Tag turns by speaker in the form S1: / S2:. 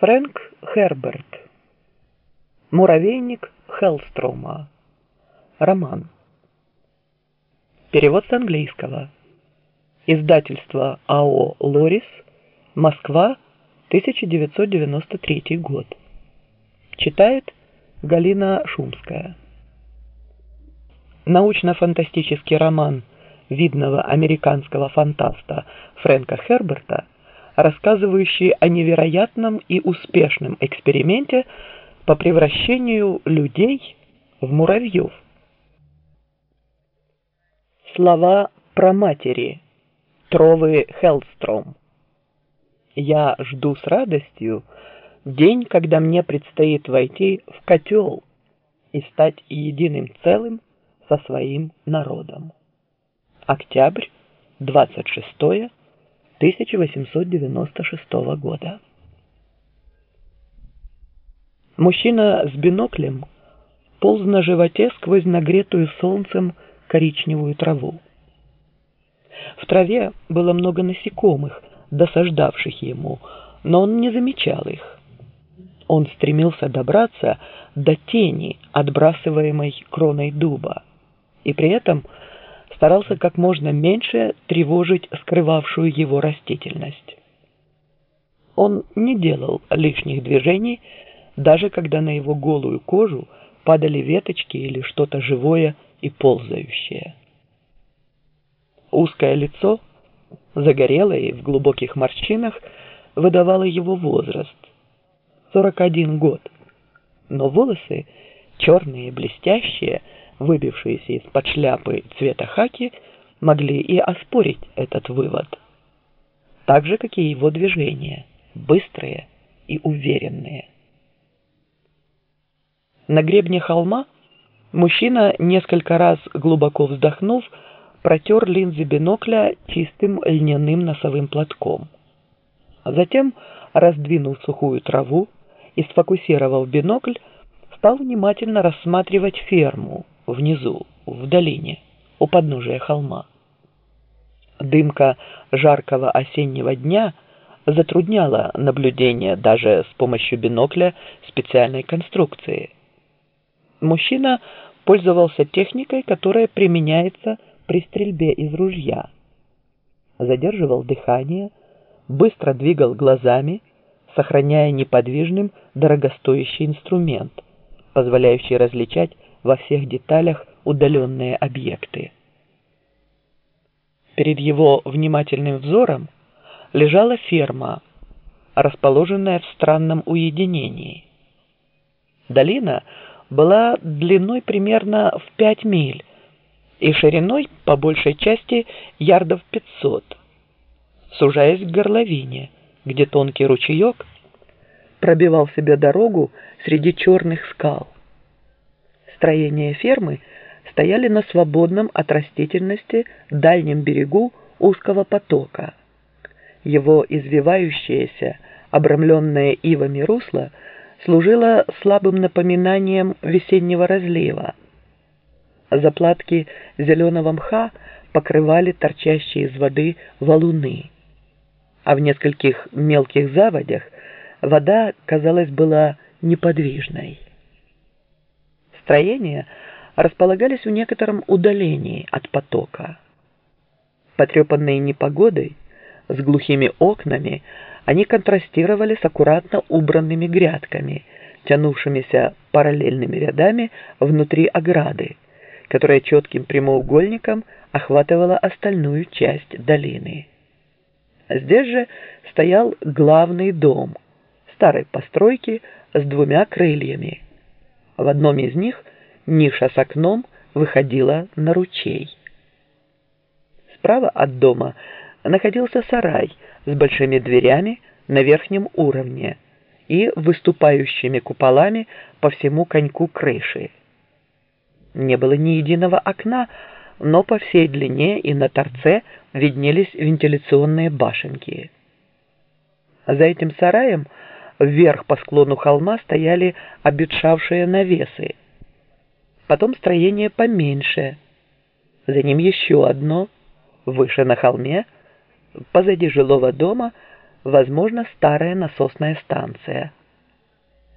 S1: Фрэнк Херберт. Муравейник Хеллстрома. Роман. Перевод с английского. Издательство АО «Лорис», Москва, 1993 год. Читает Галина Шумская. Научно-фантастический роман видного американского фантаста Фрэнка Херберта – рассказывающий о невероятном и успешном эксперименте по превращению людей в муравьев. Слова про матери. Тровы Хеллстром. Я жду с радостью день, когда мне предстоит войти в котел и стать единым целым со своим народом. Октябрь, 26 1896 года. Мужчина с биноклем полз на животе сквозь нагретую солнцем коричневую траву. В траве было много насекомых, досаждавших ему, но он не замечал их. Он стремился добраться до тени, отбрасываемой кроной дуба, и при этом – старался как можно меньше тревожить скрывавшую его растительность. Он не делал лишних движений, даже когда на его голую кожу падали веточки или что-то живое и ползающее. Узкое лицо, загорелое и в глубоких морщинах, выдавало его возраст – 41 год, но волосы, черные и блестящие – выбившиеся из-под шляпы цвета хаки, могли и оспорить этот вывод. Так же, как и его движения, быстрые и уверенные. На гребне холма мужчина, несколько раз глубоко вздохнув, протер линзы бинокля чистым льняным носовым платком. Затем, раздвинув сухую траву и сфокусировав бинокль, стал внимательно рассматривать ферму, внизу, в долине, у подножия холма. Дымка жаркого осеннего дня затрудняла наблюдение даже с помощью бинокля специальной конструкции. Мужчина пользовался техникой, которая применяется при стрельбе из ружья. Задерживал дыхание, быстро двигал глазами, сохраняя неподвижным дорогостоящий инструмент, позволяющий различать во всех деталях удаленные объекты. Перед его внимательным взором лежала ферма, расположенная в странном уединении. Долина была длиной примерно в 5 миль и шириной по большей части ярдов 500, сужаясь к горловине, где тонкий ручеек пробивал себе дорогу среди черных скал строения фермы стояли на свободном от растительности дальнем берегу узкого потока. Его извивающееся, обрамленное ивами русло служило слабым напоминанием весеннего разлива. Заплатки зеленого мха покрывали торчащие из воды валуны, а в нескольких мелких заводях вода, казалось, была неподвижной. Строения располагались в некотором удалении от потока. Потрепанные непогодой, с глухими окнами, они контрастировали с аккуратно убранными грядками, тянувшимися параллельными рядами внутри ограды, которая четким прямоугольником охватывала остальную часть долины. Здесь же стоял главный дом старой постройки с двумя крыльями – в одном из них ниша с окном выходила на ручей. Справа от дома находился сарай с большими дверями на верхнем уровне и выступающими куполами по всему коньку крыши. Не было ни единого окна, но по всей длине и на торце виднелись вентиляционные башенки. За этим сараем – Вверх по склону холма стояли обветшавшие навесы. Потом строение поменьше. За ним еще одно, выше на холме, позади жилого дома, возможно, старая насосная станция.